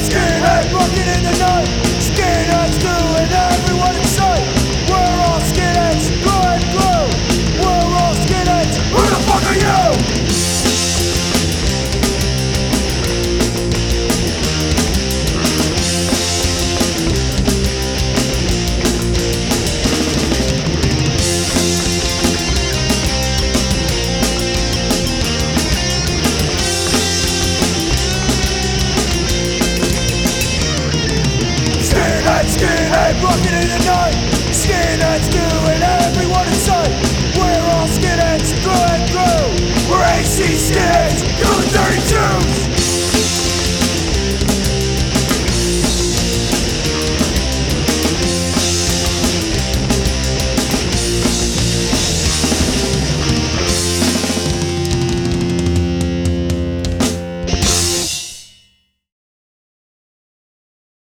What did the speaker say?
Skinhead walking in the night. Skinhead still